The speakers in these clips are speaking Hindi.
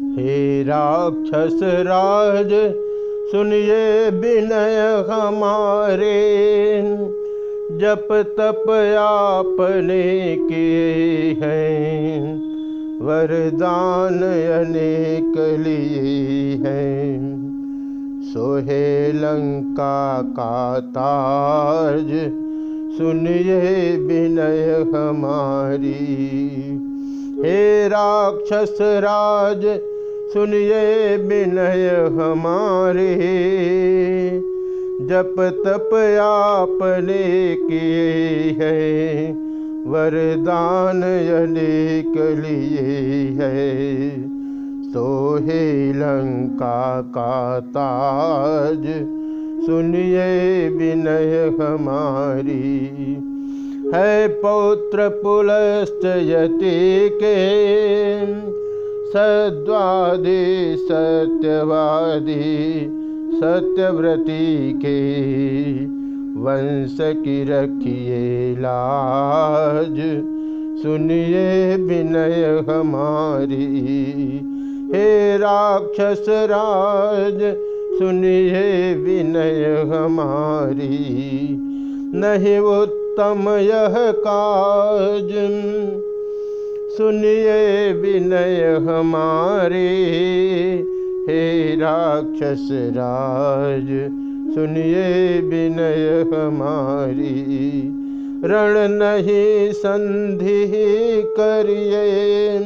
हे राक्षस राज, सुनिए विनय हमारे। जप तप आपने किए हैं, वरदान अनेक लिए हैं। सोहे लंका का ताज, सुनिए विनय हमारी। हे राक्षस राज, सुनिए विनय हमारे। जप तप आपने किए हैं, वरदान अनेक लिए है। सोहे लंका का ताज, सुनिए विनय हमारी। है पौत्र पुलस्त्यति के। सद्वादी सत्यवादी सत्यव्रती के। वंश की रखिए लाज, सुनिए विनय हमारी। हे राक्षस राज, सुनिए विनय हमारी। नहीं उत्तम यह काज। सुनिए विनय हमारे, हे राक्षस राज। सुनिए विनय हमारी, रण नहीं संधि करिए।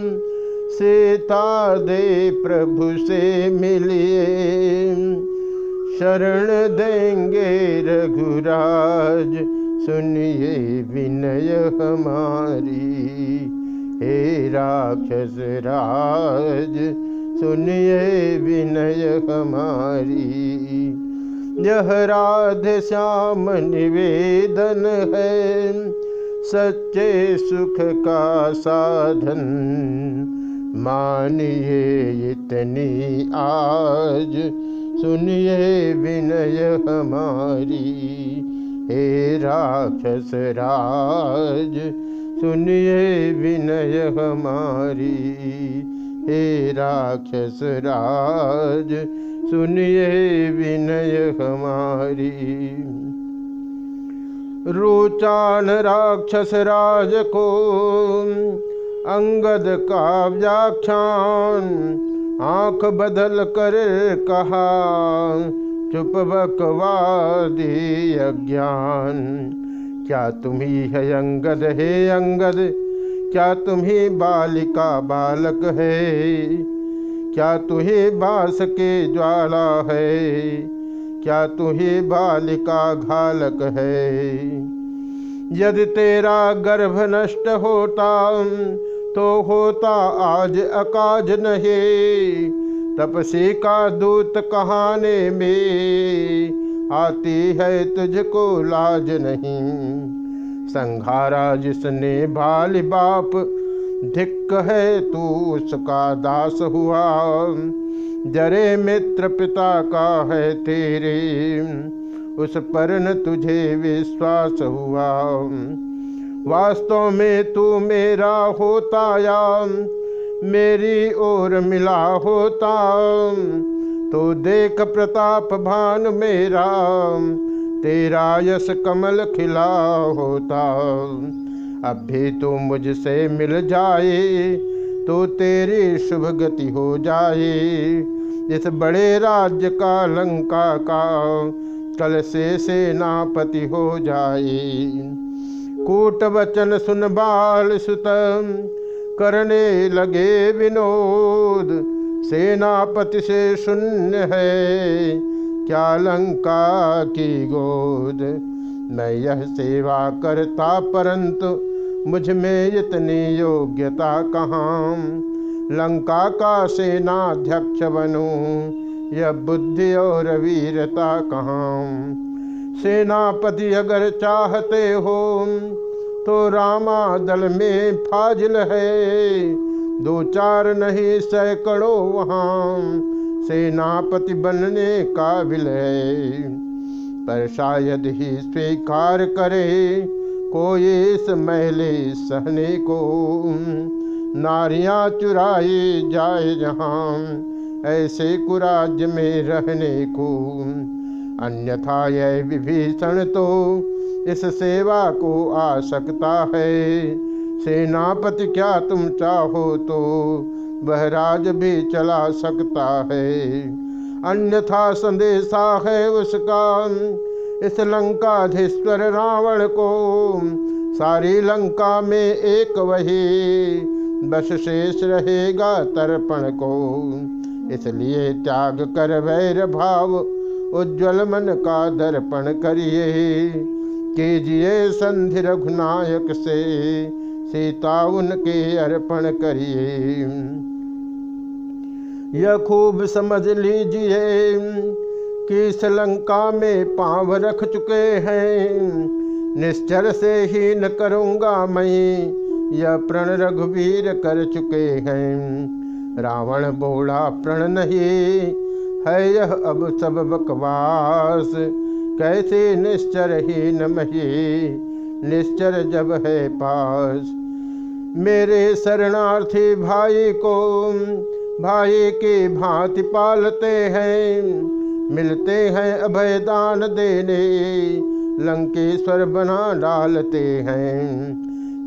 सीता दे प्रभु से मिलिए, शरण देंगे रघुराज। सुनिए विनय हमारी। हे राक्षस राज, सुनिए विनय हमारी। यह राध श्याम निवेदन है, सच्चे सुख का साधन। मानिए इतनी आज, सुनिए विनय हमारी। हे राक्षस राज, सुनिए विनय हमारी। हे राक्षस राज, सुनिए विनय हमारी। रोचान राक्षस राज को अंगद का व्याख्यान आँख बदल कर कहा चुप बकवादी अज्ञान। क्या तुम्ही है अंगद है अंगद? क्या तुम्ही बालिका, बालक है? क्या तुहे बास के ज्वाला है? क्या तुहे बालिका, घालक है? यदि तेरा गर्भ नष्ट होता तो होता आज अकाज नहीं। तपसी का दूत कहाने में आती है तुझको लाज नहीं। संघारा जिसने बाल बाप धिक है तू उसका दास हुआ। जरे मित्र पिता का है तेरे, उस पर न तुझे विश्वास हुआ। वास्तव में तू मेरा होता या। मेरी ओर मिला होता। तो देख प्रताप भान मेरा, तेरा यश कमल खिला होता। अब भी तू मुझसे मिल जाए तो तेरी शुभ गति हो जाए। इस बड़े राज्य का लंका का कल से सेनापति हो जाए। कूट वचन सुन बाल सुत करने लगे विनोद। सेनापति से शून्य है। क्या लंका की गोद? मैं यह सेवा करता, परंतु मुझमें इतनी योग्यता कहाँ? लंका का सेनाध्यक्ष बनूं? यह बुद्धि और वीरता कहाँ? सेनापति अगर चाहते हो तो रामा दल में फाजिल है। दो चार नहीं, सैकड़ों वहाँ सेनापति बनने काबिल है। पर शायद ही स्वीकार करे कोई इस महले सहने को। नारियाँ चुराई जाए जहाँ ऐसे कुराज में रहने को। अन्यथा यह विभीषण तो इस सेवा को आ सकता है। सेनापति, क्या तुम चाहो तो वह राज भी चला सकता है। अन्यथा संदेशा है उसका, इस लंकाधीश्वर रावण को। सारी लंका में एक वही बस शेष रहेगा तर्पण को। इसलिए त्याग कर वैर भाव उज्जवल मन का दर्पण करिए। कीजिए संधि रघुनायक से, सीता उनके अर्पण करिए। यह खूब समझ लीजिए कि श्रीलंका में पाँव रख चुके हैं। निश्चर से ही न करूँगा मैं, यह प्रण रघुवीर कर चुके हैं। रावण बोला, प्रण नहीं है यह अब सब बकवास। कैसे निश्चर ही न मही, निश्चर जब है पास। मेरे शरणार्थी भाई को, भाई की भांति पालते हैं, मिलते हैं अभय दान देने, लंकेश्वर बना डालते हैं।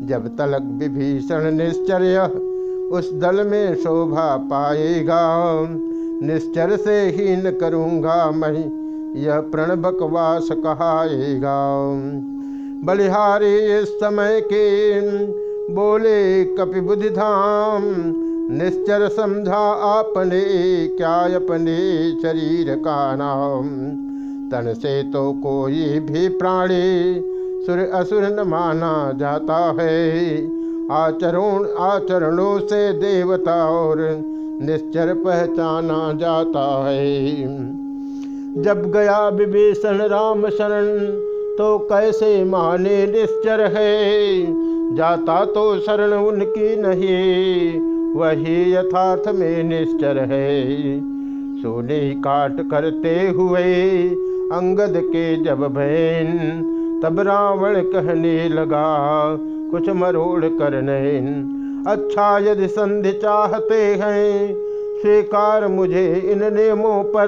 जब तलक विभीषण निश्चर्य, उस दल में शोभा पाएगा निश्चर से ही न करूँगा मैं यह प्रण बकवास कहाएगा। बलिहारी इस समय के बोले कपि बुद्धि धाम निश्चर समझा आपने क्या अपने शरीर का नाम। तन से तो कोई भी प्राणी सुर असुर न माना जाता है। आचरण आचरणों से देवता और निश्चर पहचाना जाता है। जब गया विभीषण राम शरण तो कैसे माने निश्चर है? जाता तो शरण उनकी नहीं, वही यथार्थ में निश्चर है। सोने काट करते हुए अंगद के जब बहन, तब रावण कहने लगा, कुछ मरोड़ करने अच्छा यदि संधि चाहते हैं, स्वीकार मुझे इन नियमों पर।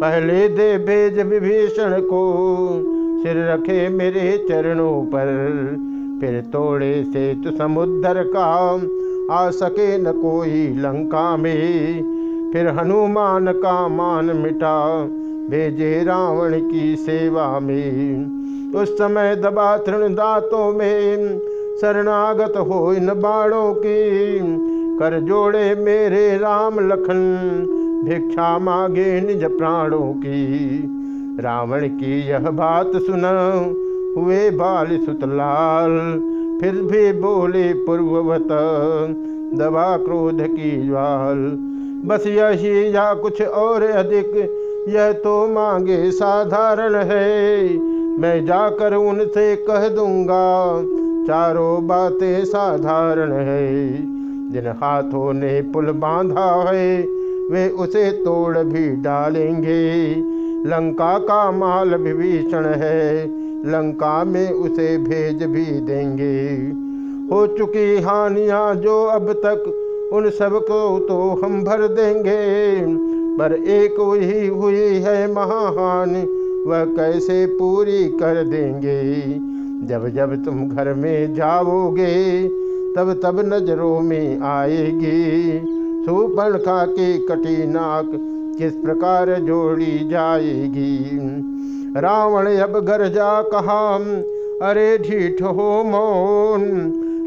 पहले दे भेज विभीषण को, सिर रखे मेरे चरणों पर। फिर तोड़े से तो समुद्र का, आ सके न कोई लंका में। फिर हनुमान का मान मिटा, भेजे रावण की सेवा में। उस समय दबा तृण दांतों में शरणागत हो इन बाणों की। कर जोड़े मेरे राम लखन, भिक्षा मांगे निज प्राणों की। रावण की यह बात सुन, हुए बाल सुतलाल फिर भी बोले पूर्ववत दबा क्रोध की ज्वाल। बस यही या कुछ और अधिक, यह तो मांगे साधारण है। मैं जाकर उनसे कह दूँगा चारों बातें साधारण है। जिन हाथों ने पुल बांधा है, वे उसे तोड़ भी डालेंगे। लंका का माल विभीषण है, लंका में उसे भेज भी देंगे। हो चुकी हानियाँ जो अब तक उन सबको तो हम भर देंगे। पर एक वही हुई है महाहानि, वह कैसे पूरी कर देंगे? जब जब तुम घर में जाओगे, तब तब नज़रों में आएगी। सुपर्णखा की कटी नाक किस प्रकार जोड़ी जाएगी? रावण, अब घर जा कहा? अरे ढीठ हो मौन,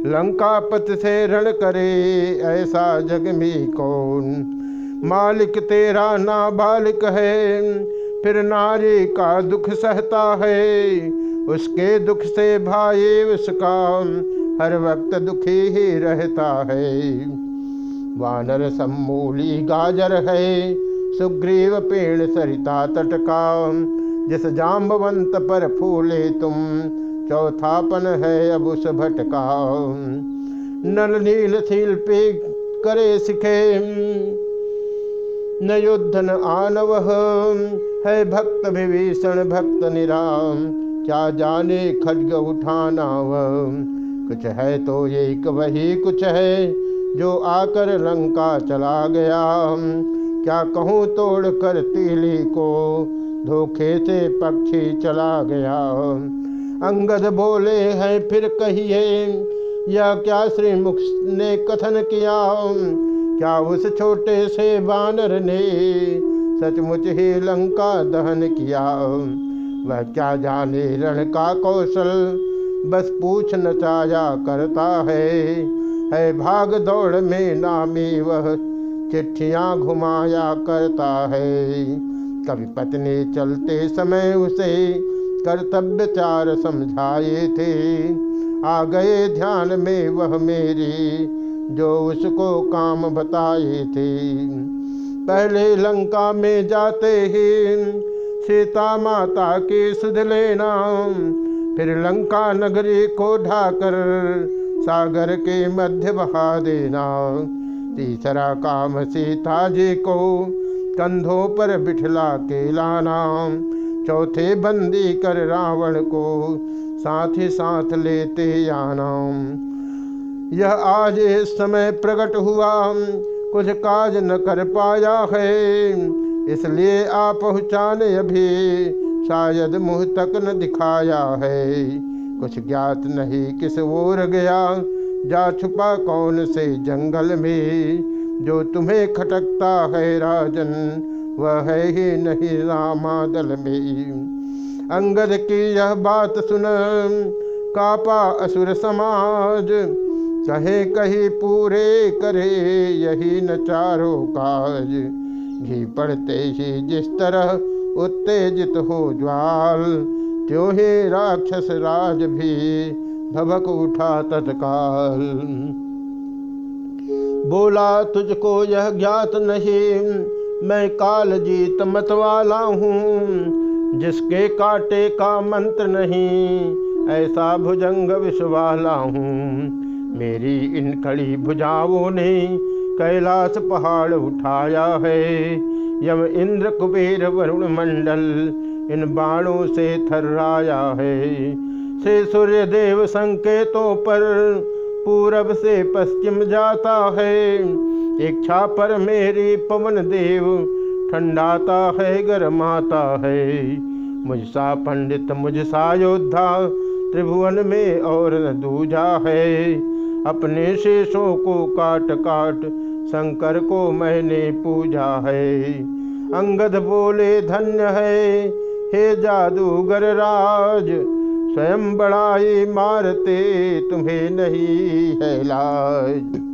लंकापत से रण करे ऐसा जग में कौन? मालिक तेरा ना बालिक है, फिर नारी का दुख सहता है। उसके दुख से भाई उसका हर वक्त दुखी ही रहता है। वानर सम्मूली गाजर है, सुग्रीव पेड़ सरिता तट का जिस जाम्बवंत पर फूले तुम, चौथापन है अब उस भटका नल नील शिल्पी करे सिखे, न युद्धन आनव, है भक्त विभीषण भक्त निराम। क्या जाने, खड्ग उठाना वह। कुछ है तो एक वही, कुछ है जो आकर लंका चला गया। क्या कहूँ तोड़ कर तीली को, धोखे से पक्षी चला गया। अंगद बोले हैं, फिर कहिए या क्या श्रीमुख ने कथन किया? क्या उस छोटे से बानर ने सचमुच ही लंका दहन किया? वह क्या जाने रण का कौशल? बस पूछ नचाया करता है। है भाग दौड़ में नामी वह, चिट्ठियाँ घुमाया करता है। कभी पत्नी चलते समय उसे कर्तव्य चार समझाए थे। आ गए ध्यान में वह मेरी, जो उसको काम बताए थे। पहले लंका में जाते ही सीता माता की सुध लेना। फिर लंका नगरी को ढाकर सागर के मध्य बहा देना। तीसरा काम सीता जी को कंधों पर बिठला के लाना। चौथे बंदी कर रावण को साथ ही साथ लेते आना। यह आज इस समय प्रकट हुआ। कुछ काज न कर पाया है। इसलिए आ पहुँचाने अभी शायद मुँह तक न दिखाया है। कुछ ज्ञात नहीं किस ओर गया। जा छुपा कौन से जंगल में? जो तुम्हें खटकता है राजन, वह है ही नहीं रामादल में। अंगद की यह बात सुन कापा असुर समाज, कहे कही पूरे करे यही न चारों काज। घी पड़ते ही जिस तरह उत्तेजित हो ज्वाल, त्यों ही राक्षस राज भी भबक उठा तत्काल। बोला, तुझको यह ज्ञात नहीं, मैं काल जीत मत वाला हूँ, जिसके काटे का मंत्र नहीं, ऐसा भुजंग विश्वाला हूँ। मेरी इन कड़ी भुजाओं ने कैलाश पहाड़ उठाया है। यम इंद्र कुबेर वरुण मंडल इन बाणों से थर्राया है। से सूर्य देव संकेतों पर पूरब से पश्चिम जाता है। इच्छा पर मेरी पवन देव ठंडाता है, गरमाता है। मुझसा पंडित, मुझसा योद्धा त्रिभुवन में और दूजा है। अपने शेषों को काट काट शंकर को मैंने पूजा है। अंगद बोले, धन्य है। हे जादूगर राज, स्वयं बड़ाई मारते तुम्हें नहीं है लाज।